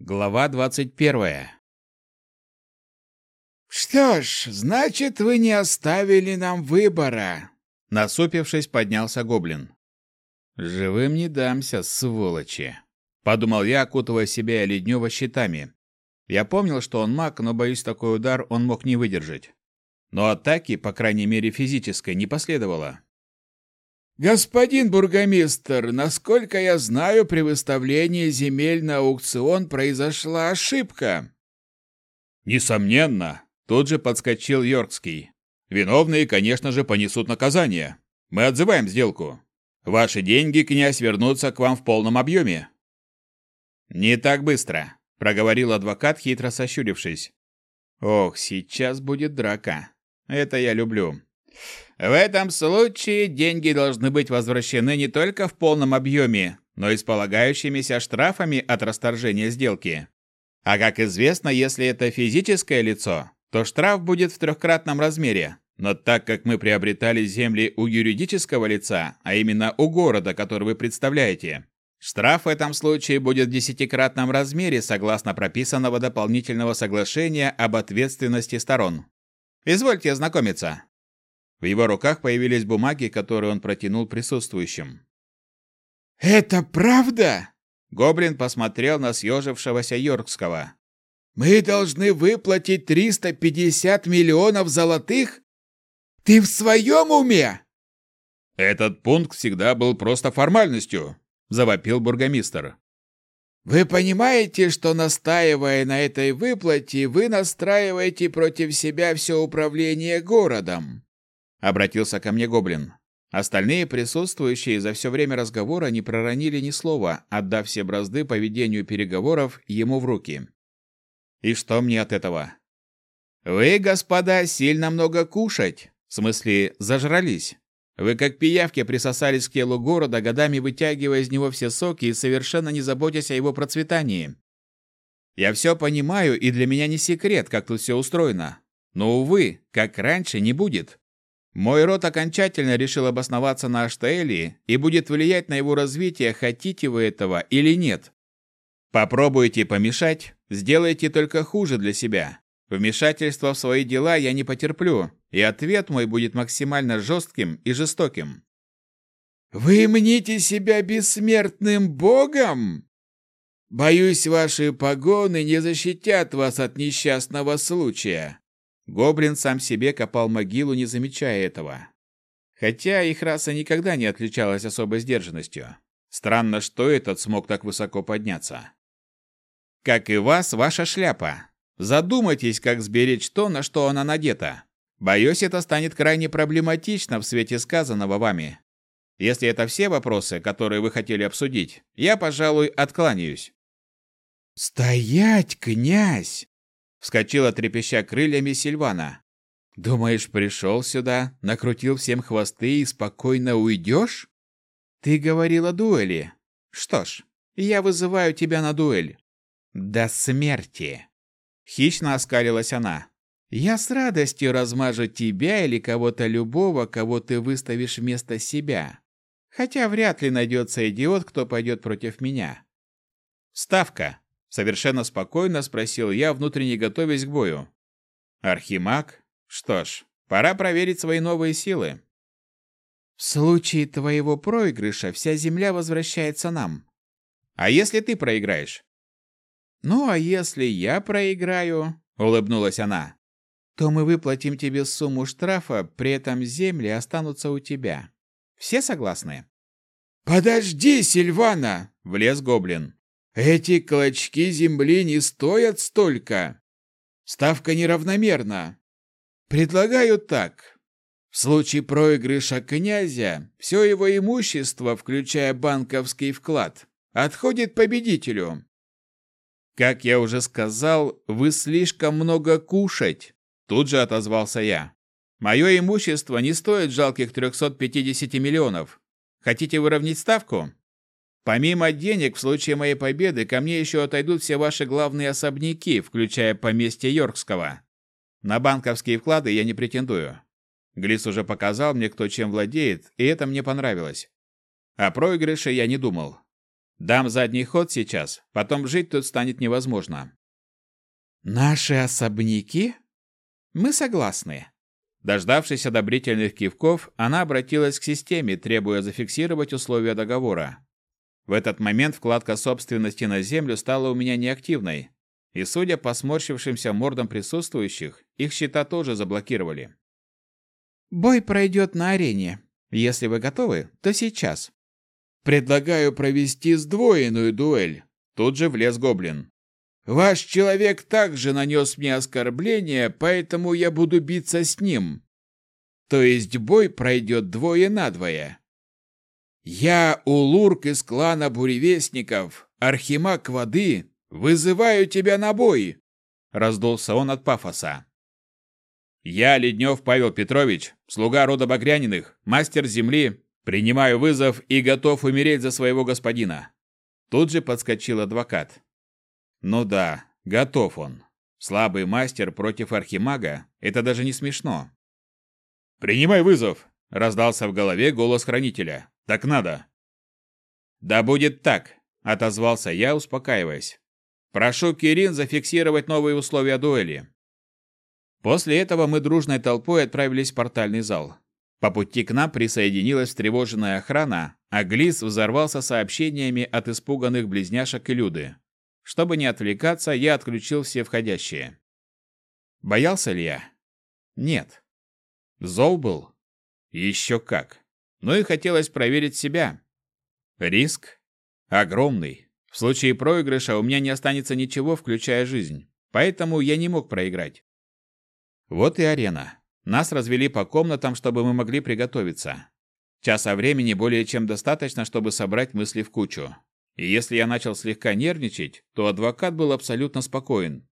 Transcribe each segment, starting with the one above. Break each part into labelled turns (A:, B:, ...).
A: Глава двадцать первая.
B: «Что ж, значит, вы не оставили нам выбора!»
A: Насупившись, поднялся гоблин. «Живым не дамся, сволочи!» Подумал я, окутывая себя леднево щитами. Я помнил, что он маг, но, боюсь, такой удар он мог не выдержать. Но атаки, по крайней мере физической, не последовало.
B: «Господин бургомистр, насколько я знаю, при выставлении земель на аукцион произошла ошибка».
A: «Несомненно», — тут же подскочил Йоркский. «Виновные, конечно же, понесут наказание. Мы отзываем сделку. Ваши деньги, князь, вернутся к вам в полном объеме». «Не так быстро», — проговорил адвокат, хитро сощурившись. «Ох, сейчас будет драка. Это я люблю. В этом случае деньги должны быть возвращены не только в полном объеме, но и с полагающимися штрафами от расторжения сделки. А как известно, если это физическое лицо, то штраф будет в трехкратном размере. Но так как мы приобретали земли у юридического лица, а именно у города, который вы представляете, штраф в этом случае будет в десятикратном размере согласно прописанного дополнительного соглашения об ответственности сторон. Извольте ознакомиться. В его руках появились бумаги, которые он протянул присутствующим.
B: «Это правда?»
A: Гоблин посмотрел на съежившегося Йоркского.
B: «Мы должны выплатить 350 миллионов золотых? Ты в своем уме?»
A: «Этот пункт всегда был просто формальностью», – завопил бургомистр.
B: «Вы понимаете, что, настаивая на этой выплате, вы настраиваете против себя все управление городом?»
A: Обратился ко мне гоблин. Остальные присутствующие за все время разговора не проронили ни слова, отдав все бразды по ведению переговоров ему в руки. И что мне от этого? Вы, господа, сильно много кушать. В смысле, зажрались. Вы как пиявки присосались к телу города, годами вытягивая из него все соки и совершенно не заботясь о его процветании. Я все понимаю, и для меня не секрет, как тут все устроено. Но, увы, как раньше не будет. Мой род окончательно решил обосноваться на Аштаэлии и будет влиять на его развитие, хотите вы этого или нет. Попробуйте помешать, сделайте только хуже для себя. Вмешательство в свои дела я не потерплю, и ответ мой будет максимально жестким и жестоким.
B: Вы мните себя бессмертным богом? Боюсь, ваши погоны не защитят вас от несчастного случая.
A: Гоблин сам себе копал могилу, не замечая этого. Хотя их раса никогда не отличалась особой сдержанностью. Странно, что этот смог так высоко подняться. Как и вас, ваша шляпа. Задумайтесь, как сберечь то, на что она надета. Боюсь, это станет крайне проблематично в свете сказанного вами. Если это все вопросы, которые вы хотели обсудить, я, пожалуй, откланяюсь.
B: «Стоять, князь!»
A: Вскочила трепеща крыльями Сильвана. «Думаешь, пришел сюда, накрутил всем хвосты и спокойно уйдешь? Ты говорил о дуэли. Что ж, я вызываю тебя на дуэль. До смерти!» Хищно оскалилась она. «Я с радостью размажу тебя или кого-то любого, кого ты выставишь вместо себя. Хотя вряд ли найдется идиот, кто пойдет против меня. Ставка. Совершенно спокойно спросил я, внутренне готовясь к бою. Архимаг? Что ж, пора проверить свои новые силы. В случае твоего проигрыша вся земля возвращается нам. А если ты проиграешь? Ну, а если я проиграю, улыбнулась она, то мы выплатим тебе сумму штрафа, при этом земли останутся у тебя. Все согласны?
B: Подожди, Сильвана, влез гоблин. Эти клочки земли не стоят столько. Ставка неравномерна. Предлагаю так. В случае проигрыша князя, все его имущество, включая банковский вклад, отходит победителю.
A: Как я уже сказал, вы слишком много кушать, тут же отозвался я. Мое имущество не стоит жалких 350 миллионов. Хотите выровнять ставку? Помимо денег, в случае моей победы ко мне еще отойдут все ваши главные особняки, включая поместье Йоркского. На банковские вклады я не претендую. Глис уже показал мне, кто чем владеет, и это мне понравилось. О проигрыше я не думал. Дам задний ход сейчас, потом жить тут станет невозможно.
B: Наши особняки? Мы согласны.
A: Дождавшись одобрительных кивков, она обратилась к системе, требуя зафиксировать условия договора. В этот момент вкладка собственности на землю стала у меня неактивной, и, судя по сморщившимся мордам присутствующих, их счета тоже заблокировали.
B: «Бой пройдет на арене. Если вы готовы, то сейчас».
A: «Предлагаю провести сдвоенную дуэль», — тут же влез гоблин. Ваш человек также нанес мне оскорбление, поэтому я буду биться с ним. То есть бой пройдет двое на двое. Я, Улурк из клана Буревестников, Архимаг воды, вызываю тебя на бой!» Раздулся он от пафоса. «Я, Леднев Павел Петрович, слуга рода Багряниных, мастер земли, принимаю вызов и готов умереть за своего господина». Тут же подскочил адвокат. Ну да, готов он. Слабый мастер против архимага – это даже не смешно. «Принимай вызов!» – раздался в голове голос хранителя. «Так надо!» «Да будет так!» – отозвался я, успокаиваясь. «Прошу Кирин зафиксировать новые условия дуэли». После этого мы дружной толпой отправились в портальный зал. По пути к нам присоединилась встревоженная охрана, а Глис взорвался сообщениями от испуганных близняшек и Люды. Чтобы не отвлекаться, я отключил все входящие. Боялся ли я? Нет. Зол был? Еще как. Но и хотелось проверить себя. Риск? Огромный. В случае проигрыша у меня не останется ничего, включая жизнь. Поэтому я не мог проиграть. Вот и арена. Нас развели по комнатам, чтобы мы могли приготовиться. Часа времени более чем достаточно, чтобы собрать мысли в кучу. И если я начал слегка нервничать, то адвокат был абсолютно спокоен.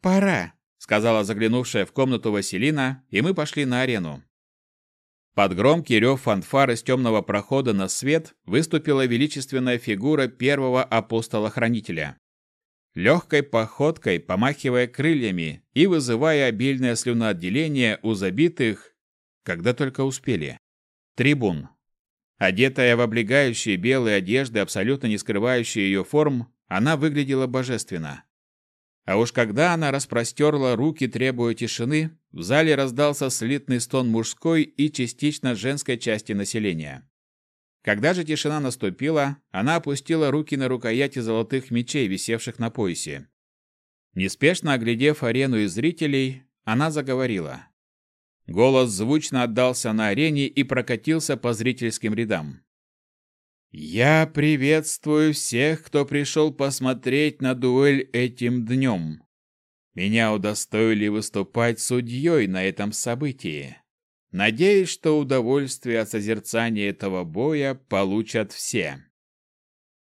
B: «Пора», —
A: сказала заглянувшая в комнату Василина, и мы пошли на арену. Под громкий рев фанфар из темного прохода на свет выступила величественная фигура первого апостола-хранителя. Легкой походкой, помахивая крыльями и вызывая обильное слюноотделение у забитых, когда только успели, трибун. Одетая в облегающие белые одежды, абсолютно не скрывающие ее форм, она выглядела божественно. А уж когда она распростерла руки, требуя тишины, в зале раздался слитный стон мужской и частично женской части населения. Когда же тишина наступила, она опустила руки на рукояти золотых мечей, висевших на поясе. Неспешно оглядев арену и зрителей, она заговорила. Голос звучно отдался на арене и прокатился по зрительским рядам. «Я приветствую всех, кто пришел посмотреть на дуэль этим днем. Меня удостоили выступать судьей на этом событии. Надеюсь, что удовольствие от созерцания этого боя получат все».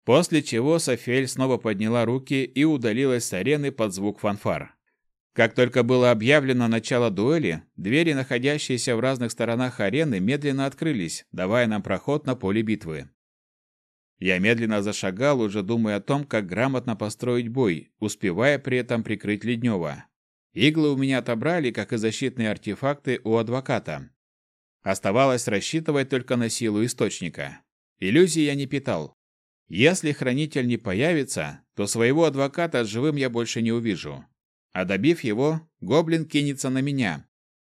A: После чего Софель снова подняла руки и удалилась с арены под звук фанфар. Как только было объявлено начало дуэли, двери, находящиеся в разных сторонах арены, медленно открылись, давая нам проход на поле битвы. Я медленно зашагал, уже думая о том, как грамотно построить бой, успевая при этом прикрыть Леднева. Иглы у меня отобрали, как и защитные артефакты у адвоката. Оставалось рассчитывать только на силу источника. Иллюзий я не питал. Если хранитель не появится, то своего адвоката живым я больше не увижу. А добив его, гоблин кинется на меня.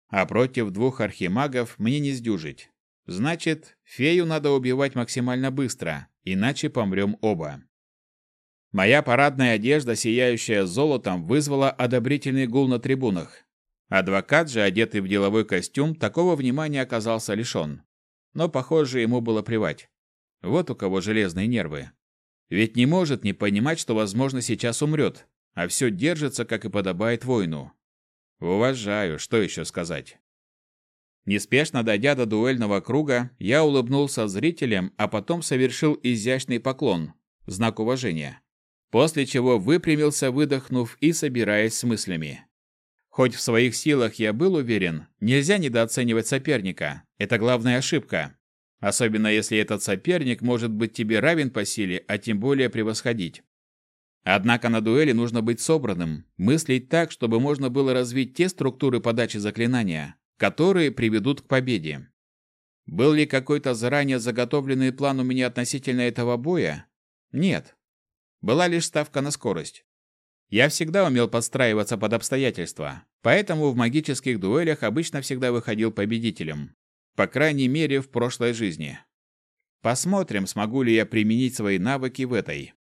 A: А против двух архимагов мне не сдюжить. Значит, фею надо убивать максимально быстро, иначе помрем оба. Моя парадная одежда, сияющая золотом, вызвала одобрительный гул на трибунах. Адвокат же, одетый в деловой костюм, такого внимания оказался лишен. Но, похоже, ему было плевать. Вот у кого железные нервы. Ведь не может не понимать, что, возможно, сейчас умрет, а все держится, как и подобает воину. Уважаю, что еще сказать. Неспешно дойдя до дуэльного круга, я улыбнулся зрителям, а потом совершил изящный поклон, знак уважения. После чего выпрямился, выдохнув и собираясь с мыслями. Хоть в своих силах я был уверен, нельзя недооценивать соперника. Это главная ошибка. Особенно если этот соперник может быть тебе равен по силе, а тем более превосходить. Однако на дуэли нужно быть собранным, мыслить так, чтобы можно было развить те структуры подачи заклинания, которые приведут к победе. Был ли какой-то заранее заготовленный план у меня относительно этого боя? Нет. Была лишь ставка на скорость. Я всегда умел подстраиваться под обстоятельства, поэтому в магических дуэлях обычно всегда выходил победителем. По крайней мере, в прошлой жизни. Посмотрим, смогу ли я применить свои навыки в этой.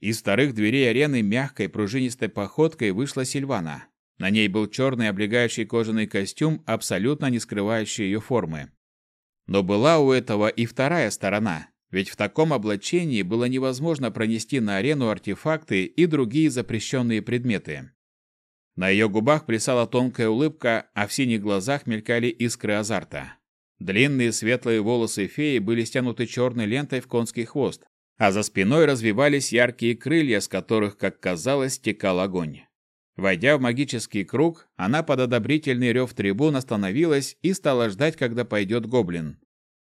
A: Из вторых дверей арены мягкой пружинистой походкой вышла Сильвана. На ней был черный облегающий кожаный костюм, абсолютно не скрывающий ее формы. Но была у этого и вторая сторона, ведь в таком облачении было невозможно пронести на арену артефакты и другие запрещенные предметы. На ее губах плясала тонкая улыбка, а в синих глазах мелькали искры азарта. Длинные светлые волосы феи были стянуты черной лентой в конский хвост, а за спиной развивались яркие крылья, с которых, как казалось, стекал огонь. Войдя в магический круг, она под одобрительный рев трибун остановилась и стала ждать, когда пойдет гоблин.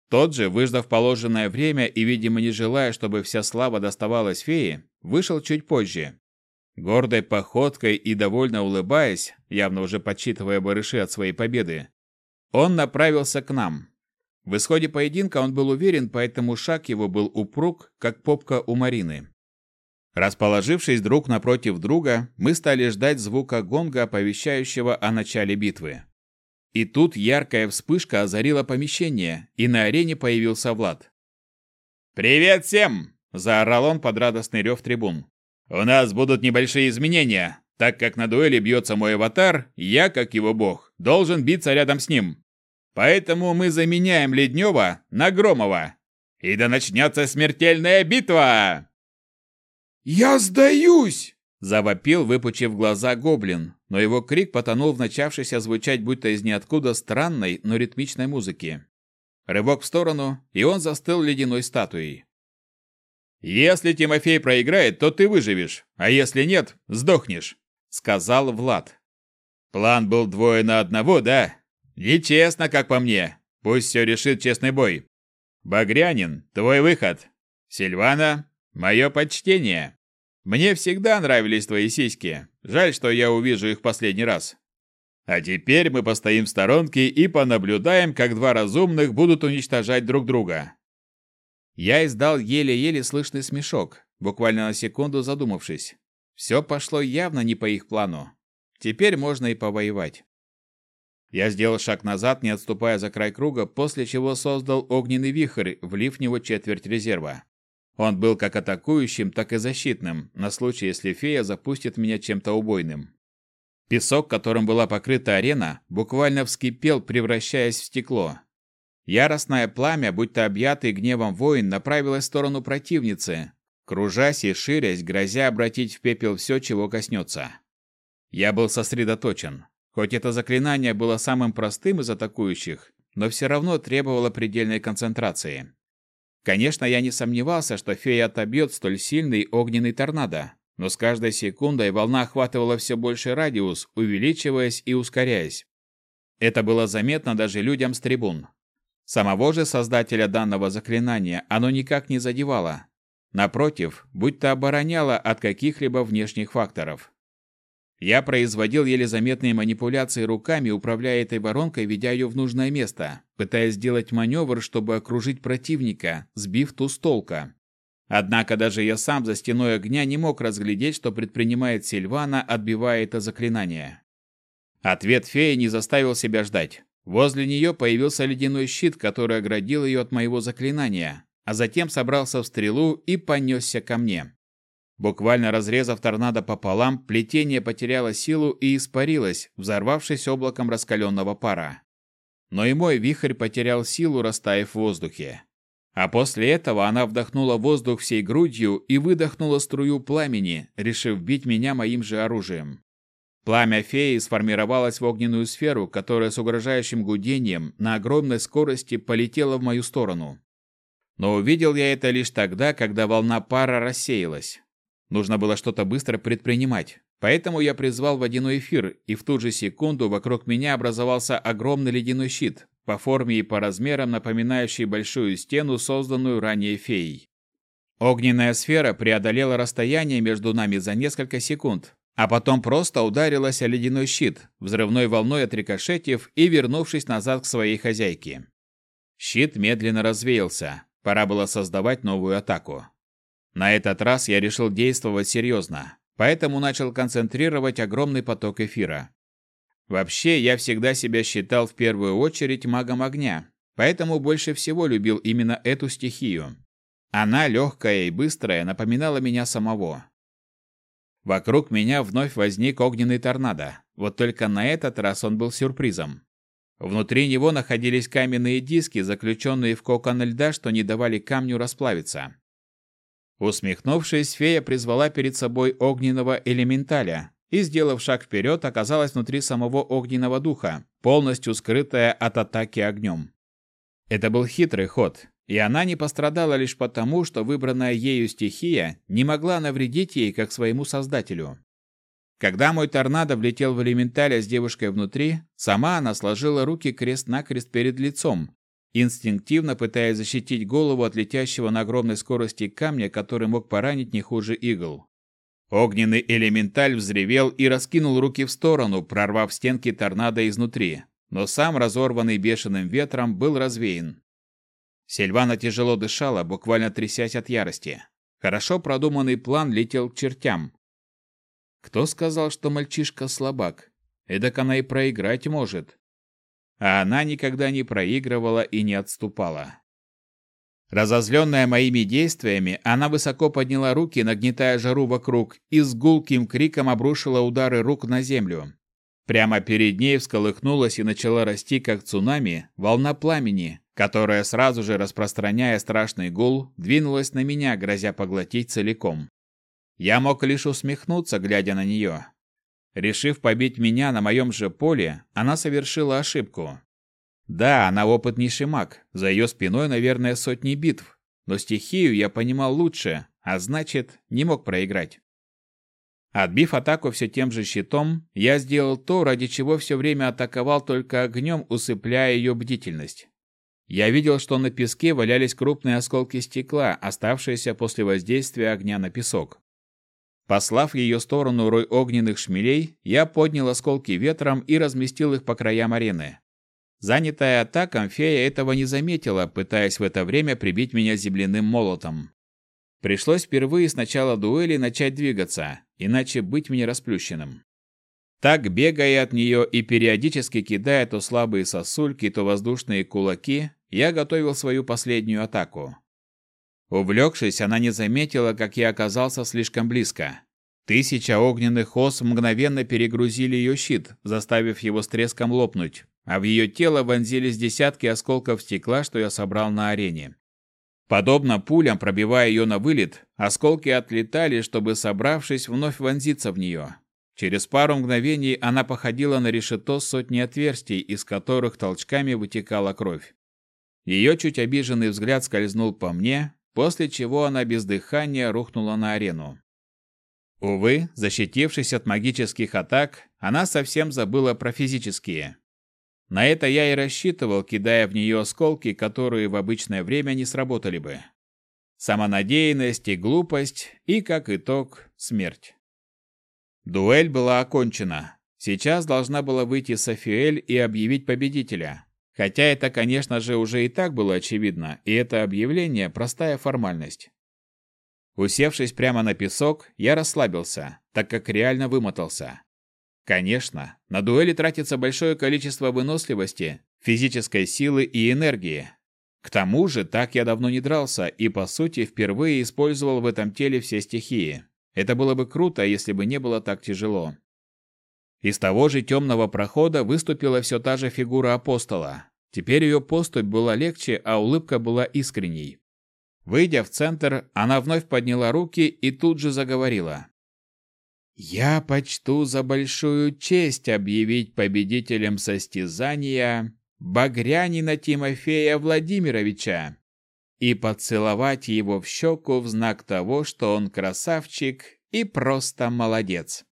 A: Тот же, выждав положенное время и, видимо, не желая, чтобы вся слава доставалась фее, вышел чуть позже. Гордой походкой и довольно улыбаясь, явно уже подсчитывая барыши от своей победы, он направился к нам. В исходе поединка он был уверен, поэтому шаг его был упруг, как попка у Марины. Расположившись друг напротив друга, мы стали ждать звука гонга, оповещающего о начале битвы. И тут яркая вспышка озарила помещение, и на арене появился Влад. «Привет всем!» – заорал он под радостный рев трибун. «У нас будут небольшие изменения. Так как на дуэли бьется мой аватар, я, как его бог, должен биться рядом с ним. Поэтому мы заменяем Леднева на Громова. И да начнется смертельная битва!»
B: «Я сдаюсь!»
A: Завопил, выпучив глаза гоблин, но его крик потонул в начавшейся звучать будто из ниоткуда странной, но ритмичной музыки. Рывок в сторону, и он застыл ледяной статуей. «Если Тимофей проиграет, то ты выживешь, а если нет, сдохнешь», — сказал Влад. «План был двое на одного, да? Нечестно, как по мне. Пусть все решит честный бой. Багрянин, твой выход. Сильвана, мое почтение». Мне всегда нравились твои сиськи. Жаль, что я увижу их последний раз. А теперь мы постоим в сторонке и понаблюдаем, как два разумных будут уничтожать друг друга. Я издал еле-еле слышный смешок, буквально на секунду задумавшись. Все пошло явно не по их плану. Теперь можно и повоевать. Я сделал шаг назад, не отступая за край круга, после чего создал огненный вихрь, влив в него четверть резерва. Он был как атакующим, так и защитным, на случай, если фея запустит меня чем-то убойным. Песок, которым была покрыта арена, буквально вскипел, превращаясь в стекло. Яростное пламя, будто объятый гневом воин, направилось в сторону противницы, кружась и ширясь, грозя обратить в пепел все, чего коснется. Я был сосредоточен. Хоть это заклинание было самым простым из атакующих, но все равно требовало предельной концентрации. Конечно, я не сомневался, что фея отобьет столь сильный огненный торнадо, но с каждой секундой волна охватывала все больше радиус, увеличиваясь и ускоряясь. Это было заметно даже людям с трибун. Самого же создателя данного заклинания оно никак не задевало. Напротив, будто обороняло от каких-либо внешних факторов. Я производил еле заметные манипуляции руками, управляя этой воронкой, ведя ее в нужное место, пытаясь сделать маневр, чтобы окружить противника, сбив ту с толка. Однако даже я сам за стеной огня не мог разглядеть, что предпринимает Сильвана, отбивая это заклинание. Ответ феи не заставил себя ждать. Возле нее появился ледяной щит, который оградил ее от моего заклинания, а затем собрался в стрелу и понесся ко мне. Буквально разрезав торнадо пополам, плетение потеряло силу и испарилось, взорвавшись облаком раскаленного пара. Но и мой вихрь потерял силу, растаяв в воздухе. А после этого она вдохнула воздух всей грудью и выдохнула струю пламени, решив бить меня моим же оружием. Пламя феи сформировалось в огненную сферу, которая с угрожающим гудением на огромной скорости полетела в мою сторону. Но увидел я это лишь тогда, когда волна пара рассеялась. Нужно было что-то быстро предпринимать. Поэтому я призвал водяной эфир, и в ту же секунду вокруг меня образовался огромный ледяной щит, по форме и по размерам напоминающий большую стену, созданную ранее феей. Огненная сфера преодолела расстояние между нами за несколько секунд, а потом просто ударилась о ледяной щит, взрывной волной отрикошетив и вернувшись назад к своей хозяйке. Щит медленно развеялся. Пора было создавать новую атаку. На этот раз я решил действовать серьезно, поэтому начал концентрировать огромный поток эфира. Вообще, я всегда себя считал в первую очередь магом огня, поэтому больше всего любил именно эту стихию. Она, легкая и быстрая, напоминала меня самого. Вокруг меня вновь возник огненный торнадо, вот только на этот раз он был сюрпризом. Внутри него находились каменные диски, заключенные в кокон льда, что не давали камню расплавиться. Усмехнувшись, фея призвала перед собой огненного элементаля, и, сделав шаг вперед, оказалась внутри самого огненного духа, полностью скрытая от атаки огнем. Это был хитрый ход, и она не пострадала лишь потому, что выбранная ею стихия не могла навредить ей как своему создателю. Когда мой торнадо влетел в элементаля с девушкой внутри, сама она сложила руки крест-накрест перед лицом, инстинктивно пытаясь защитить голову от летящего на огромной скорости камня, который мог поранить не хуже игл. Огненный элементаль взревел и раскинул руки в сторону, прорвав стенки торнадо изнутри, но сам разорванный бешеным ветром был развеян. Сильвана тяжело дышала, буквально трясясь от ярости. Хорошо продуманный план летел к чертям. Кто сказал, что мальчишка слабак? Эдак она и проиграть может. А она никогда не проигрывала и не отступала. Разозленная моими действиями, она высоко подняла руки, нагнетая жару вокруг, и с гулким криком обрушила удары рук на землю. Прямо перед ней всколыхнулась и начала расти, как цунами, волна пламени, которая сразу же, распространяя страшный гул, двинулась на меня, грозя поглотить целиком. Я мог лишь усмехнуться, глядя на нее. Решив побить меня на моем же поле, она совершила ошибку. Да, она опытнейший маг, за ее спиной, наверное, сотни битв, но стихию я понимал лучше, а значит, не мог проиграть. Отбив атаку все тем же щитом, я сделал то, ради чего все время атаковал только огнем, усыпляя ее бдительность. Я видел, что на песке валялись крупные осколки стекла, оставшиеся после воздействия огня на песок. Послав в ее сторону рой огненных шмелей, я поднял осколки ветром и разместил их по краям арены. Занятая атаком, фея этого не заметила, пытаясь в это время прибить меня земляным молотом. Пришлось впервые с начала дуэли начать двигаться, иначе быть мне расплющенным. Так, бегая от нее и периодически кидая то слабые сосульки, то воздушные кулаки, я готовил свою последнюю атаку. Увлекшись, она не заметила, как я оказался слишком близко. Тысяча огненных ос мгновенно перегрузили ее щит, заставив его с треском лопнуть, а в ее тело вонзились десятки осколков стекла, что я собрал на арене. Подобно пулям, пробивая ее на вылет, осколки отлетали, чтобы, собравшись, вновь вонзиться в нее. Через пару мгновений она походила на решето сотни отверстий, из которых толчками вытекала кровь. Ее чуть обиженный взгляд скользнул по мне, после чего она без дыхания рухнула на арену. Увы, защитившись от магических атак, она совсем забыла про физические. На это я и рассчитывал, кидая в нее осколки, которые в обычное время не сработали бы. Самонадеянность и глупость, и, как итог, смерть. Дуэль была окончена. Сейчас должна была выйти Софиэль и объявить победителя. Хотя это, конечно же, уже и так было очевидно, и это объявление – простая формальность. Усевшись прямо на песок, я расслабился, так как реально вымотался. Конечно, на дуэли тратится большое количество выносливости, физической силы и энергии. К тому же, так я давно не дрался и, по сути, впервые использовал в этом теле все стихии. Это было бы круто, если бы не было так тяжело. Из того же темного прохода выступила все та же фигура апостола. Теперь ее поступь была легче, а улыбка была искренней. Выйдя в центр, она вновь подняла руки и тут же заговорила. Я почту за большую честь объявить победителем состязания Багрянина Тимофея Владимировича и поцеловать его в щеку в знак того, что он красавчик и просто молодец.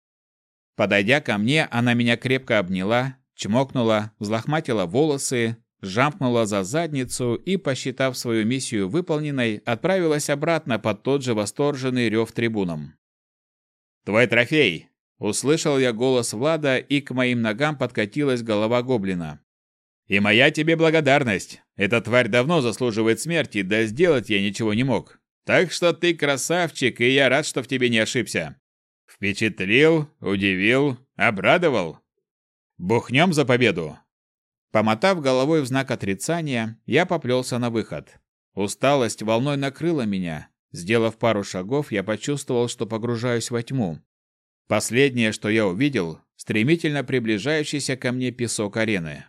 A: Подойдя ко мне, она меня крепко обняла, чмокнула, взлохматила волосы, жамкнула за задницу и, посчитав свою миссию выполненной, отправилась обратно под тот же восторженный рев трибунам. «Твой трофей!» Услышал я голос Влада, и к моим ногам подкатилась голова гоблина. «И моя тебе благодарность. Эта тварь давно заслуживает смерти, да сделать я ничего не мог. Так что ты красавчик, и я рад, что в тебе не ошибся. Впечатлил, удивил, обрадовал. Бухнем за победу. Помотав головой в знак отрицания, я поплелся на выход. Усталость волной накрыла меня. Сделав пару шагов, я почувствовал, что погружаюсь во тьму. Последнее, что я увидел, стремительно приближающийся ко мне песок арены.